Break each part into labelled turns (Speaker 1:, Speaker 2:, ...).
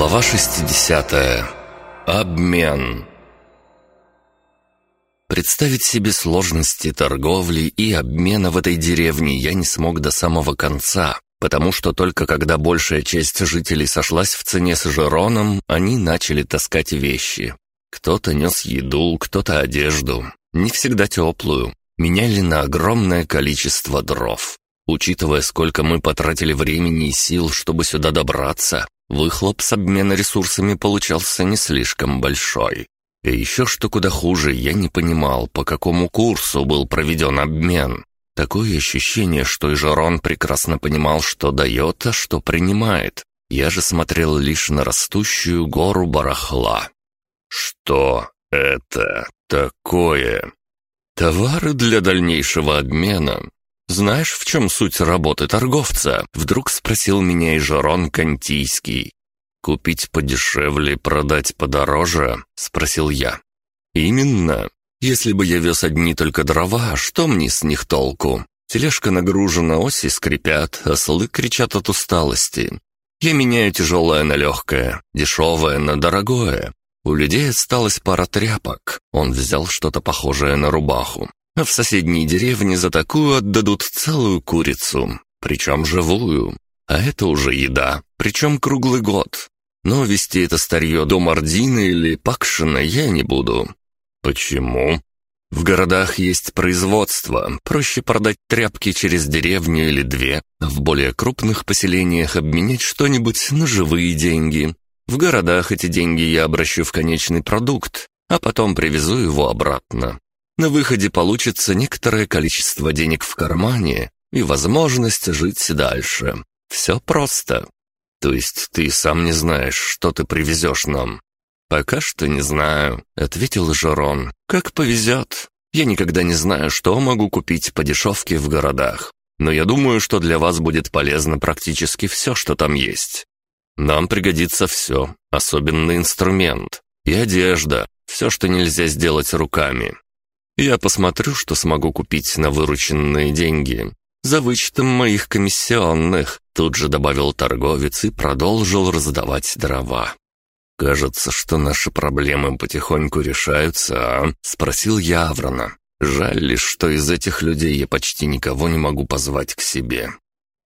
Speaker 1: Глава 60. Обмен. Представить себе сложности торговли и обмена в этой деревне я не смог до самого конца, потому что только когда большая часть жителей сошлась в цене с Жероном, они начали таскать вещи. Кто-то нес еду, кто-то одежду, не всегда теплую, меняли на огромное количество дров. Учитывая, сколько мы потратили времени и сил, чтобы сюда добраться, выхлоп с обмена ресурсами получался не слишком большой. И еще что куда хуже, я не понимал, по какому курсу был проведен обмен. Такое ощущение, что и Жарон прекрасно понимал, что дает, а что принимает. Я же смотрел лишь на растущую гору барахла. «Что это такое?» «Товары для дальнейшего обмена. Знаешь, в чем суть работы торговца?» Вдруг спросил меня и Жарон Кантийский. «Купить подешевле, продать подороже?» — спросил я. «Именно. Если бы я вез одни только дрова, что мне с них толку? Тележка нагружена, оси скрипят, ослы кричат от усталости. Я меняю тяжелое на легкое, дешевое на дорогое. У людей осталась пара тряпок. Он взял что-то похожее на рубаху. А в соседней деревне за такую отдадут целую курицу, причем живую. А это уже еда, причем круглый год. Но вести это старье до Мардина или Пакшина я не буду. Почему? В городах есть производство, проще продать тряпки через деревню или две, а в более крупных поселениях обменять что-нибудь на живые деньги. В городах эти деньги я обращу в конечный продукт, а потом привезу его обратно. На выходе получится некоторое количество денег в кармане и возможность жить дальше. Все просто. То есть ты сам не знаешь, что ты привезешь нам?» «Пока что не знаю», — ответил Жерон. «Как повезет. Я никогда не знаю, что могу купить по дешевке в городах. Но я думаю, что для вас будет полезно практически все, что там есть. Нам пригодится все, особенно инструмент и одежда, все, что нельзя сделать руками. Я посмотрю, что смогу купить на вырученные деньги. За вычетом моих комиссионных, тут же добавил торговец и продолжил раздавать дрова. «Кажется, что наши проблемы потихоньку решаются, а?» — спросил я Аврона. «Жаль лишь, что из этих людей я почти никого не могу позвать к себе.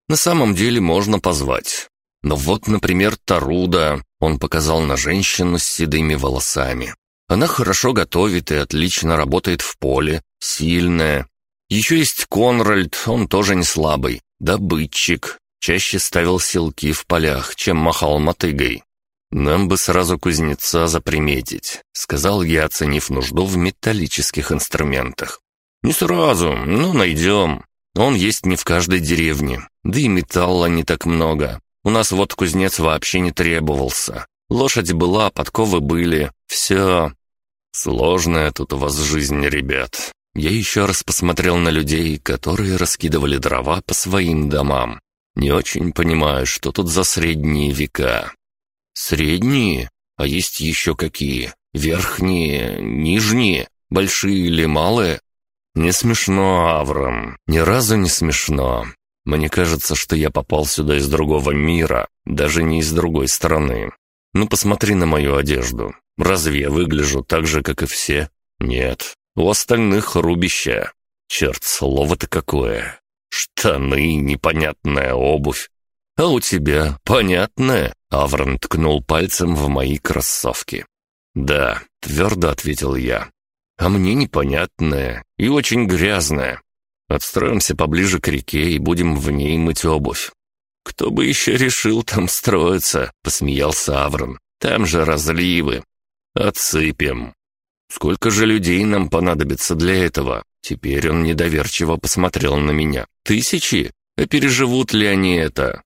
Speaker 1: На самом деле можно позвать. Но вот, например, Таруда, он показал на женщину с седыми волосами. Она хорошо готовит и отлично работает в поле, сильная. Еще есть Конральд, он тоже не слабый, добытчик, чаще ставил селки в полях, чем махал мотыгой. «Нам бы сразу кузнеца заприметить», — сказал я, оценив нужду в металлических инструментах. «Не сразу, но найдем. Он есть не в каждой деревне, да и металла не так много. У нас вот кузнец вообще не требовался. Лошадь была, подковы были. Все. Сложная тут у вас жизнь, ребят. Я еще раз посмотрел на людей, которые раскидывали дрова по своим домам. Не очень понимаю, что тут за средние века. Средние? А есть еще какие? Верхние, нижние, большие или малые? Не смешно, Аврам, ни разу не смешно. Мне кажется, что я попал сюда из другого мира, даже не из другой страны. Ну посмотри на мою одежду. Разве я выгляжу так же, как и все? Нет. У остальных рубища. Черт, слово-то какое. Штаны, непонятная обувь. А у тебя понятная? Аврон ткнул пальцем в мои кроссовки. «Да», — твердо ответил я. «А мне непонятная и очень грязная. Отстроимся поближе к реке и будем в ней мыть обувь. «Кто бы еще решил там строиться?» — посмеялся Аврон. «Там же разливы. Отсыпем. Сколько же людей нам понадобится для этого?» Теперь он недоверчиво посмотрел на меня. «Тысячи? А переживут ли они это?»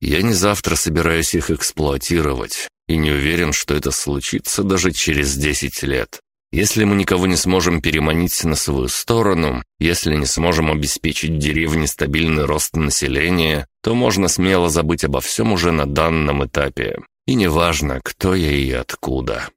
Speaker 1: «Я не завтра собираюсь их эксплуатировать, и не уверен, что это случится даже через десять лет. Если мы никого не сможем переманить на свою сторону, если не сможем обеспечить деревне стабильный рост населения, то можно смело забыть обо всем уже на данном этапе. И неважно, кто я и откуда.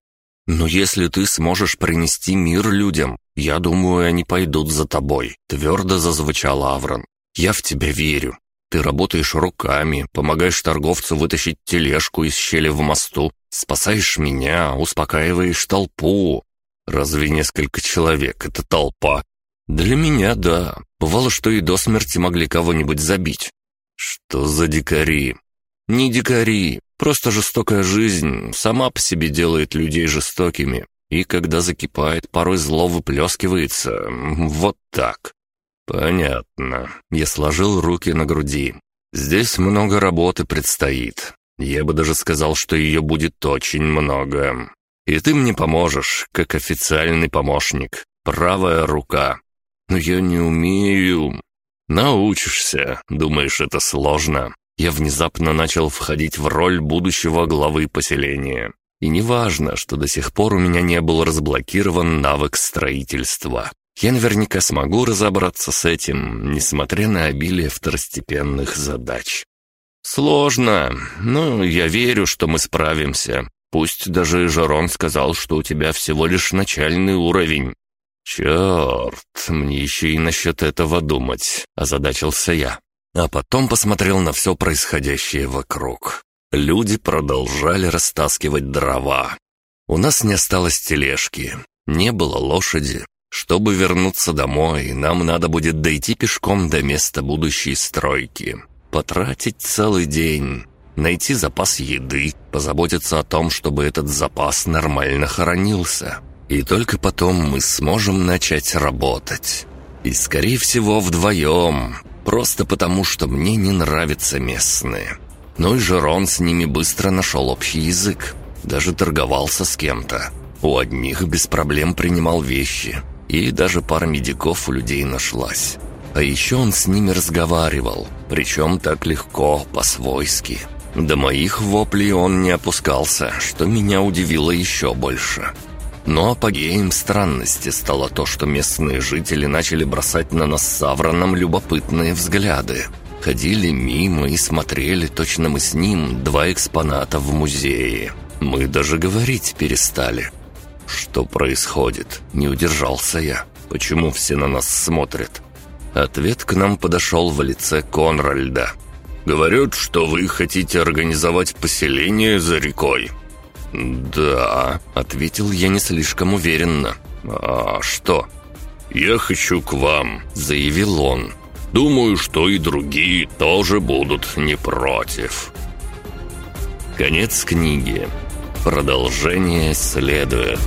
Speaker 1: Но если ты сможешь принести мир людям, я думаю, они пойдут за тобой», — твердо зазвучал Аврон. «Я в тебя верю. Ты работаешь руками, помогаешь торговцу вытащить тележку из щели в мосту, спасаешь меня, успокаиваешь толпу. Разве несколько человек — это толпа? Для меня — да. Бывало, что и до смерти могли кого-нибудь забить. Что за дикари? Не дикари, просто жестокая жизнь сама по себе делает людей жестокими. И когда закипает, порой зло выплескивается. Вот так. «Понятно». Я сложил руки на груди. «Здесь много работы предстоит. Я бы даже сказал, что ее будет очень много. И ты мне поможешь, как официальный помощник. Правая рука. Но я не умею. Научишься. Думаешь, это сложно?» Я внезапно начал входить в роль будущего главы поселения. И неважно, что до сих пор у меня не был разблокирован навык строительства. Я наверняка смогу разобраться с этим, несмотря на обилие второстепенных задач. Сложно, но я верю, что мы справимся. Пусть даже Жарон сказал, что у тебя всего лишь начальный уровень. Черт, мне еще и насчет этого думать, озадачился я. А потом посмотрел на все происходящее вокруг. Люди продолжали растаскивать дрова. У нас не осталось тележки, не было лошади, чтобы вернуться домой, нам надо будет дойти пешком до места будущей стройки. Потратить целый день, найти запас еды, позаботиться о том, чтобы этот запас нормально хранился. И только потом мы сможем начать работать. И, скорее всего, вдвоем. Просто потому, что мне не нравятся местные. Ну и Жерон с ними быстро нашел общий язык. Даже торговался с кем-то. У одних без проблем принимал вещи, и даже пара медиков у людей нашлась. А еще он с ними разговаривал, причем так легко, по-свойски. До моих воплей он не опускался, что меня удивило еще больше. Но апогеем странности стало то, что местные жители начали бросать на нас с любопытные взгляды. Ходили мимо и смотрели, точно мы с ним, два экспоната в музее. Мы даже говорить перестали. «Что происходит?» — не удержался я. «Почему все на нас смотрят?» Ответ к нам подошел в лице Конральда. «Говорят, что вы хотите организовать поселение за рекой». «Да», — ответил я не слишком уверенно. «А что?» «Я хочу к вам», — заявил он. «Думаю, что и другие тоже будут не против». Конец книги. Продолжение следует.